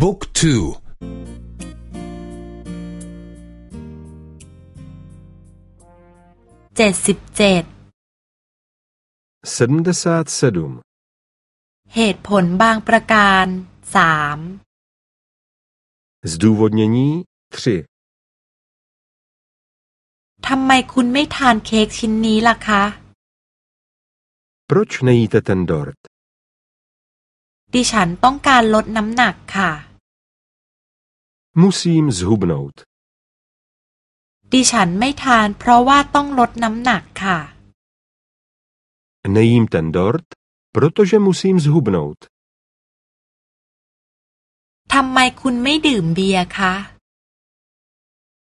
บุ๊กทูเจ็ดสิบเจ็ดเหตุผลบางประการสาม Zdůvodnění 3ทำไมคุณไม่ทานเค้กชิ้นนี้ล่ะคะ Proč nejíte ten dort? ดิฉันต้องการลดน้ำหนักค่ะ Musím zhubnout. ดิฉันไม่ทานเพราะว่าต้องลดน้ำหนักค่ะ Nejím ten dort, protože musím zhubnout. ทำไมคุณไม่ดื่มเบียร์คะ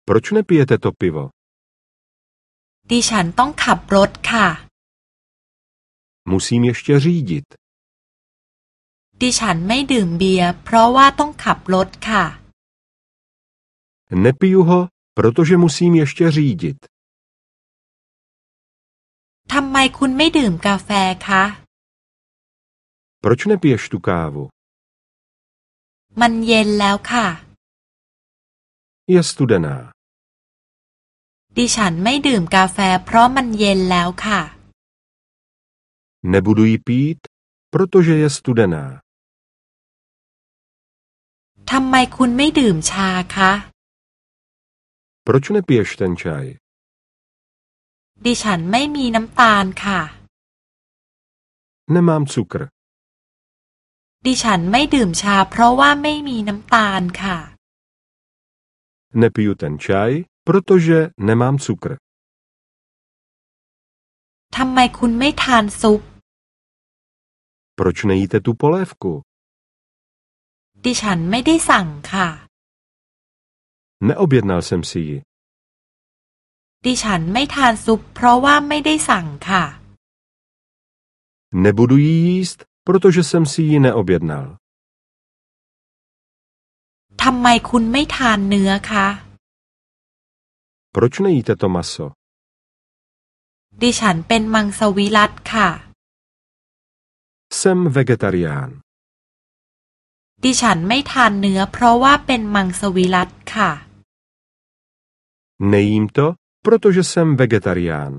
Proč nepijete to pivo? ดิฉันต้องขับรถค่ะ Musím ještě řídit. ดิฉันไม่ดื่มเบียร์เพราะว่าต้องขับรถค่ะ Nepiju ho, protože musím ještě řídit. ทำไมคุณไม่ดื่มกาแฟคะ Proč nepiješ tu kávu? มันเย็นแล้วค่ะ Je studená. ดิฉันไม่ดื่มกาแฟเพราะมันเย็นแล้วค่ะ Nebudu ji pít, protože je studená. ทำไมคุณไม่ดื่มชาคะ Proč nepiješ ten čaj? ดิฉันไม่มีน้ำตาลค่ะ Nemám cukr. ดิฉันไม่ดื่มชาเพราะว่าไม่มีน้ำตาลค่ะ Nepiju ten čaj, protože nemám cukr. ทำไมคุณไม่ทานซุป Proč nejíte tu polévku? ดิฉันไม่ได้สั่งค่ะ Neobjednal jsem si ji. ดิฉันไม่ทานซุปเพราะว่าไม่ได้สั่งค่ะ Nebudu ji jíst, protože jsem si ji neobjednal. ทำไมคุณไม่ทานเนื้อคะ Proč nejíte to maso? ดิฉันเป็นมังสวิรัตค่ะ Jsem vegetarián. ดิฉันไม่ทานเนื้อเพราะว่าเป็นมังสวิรัตค่ะ Nejím to, protože jsem vegetarián.